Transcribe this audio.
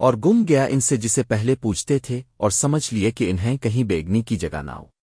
اور گم گیا ان سے جسے پہلے پوچھتے تھے اور سمجھ لیے کہ انہیں کہیں بیگنی کی جگہ نہ ہو۔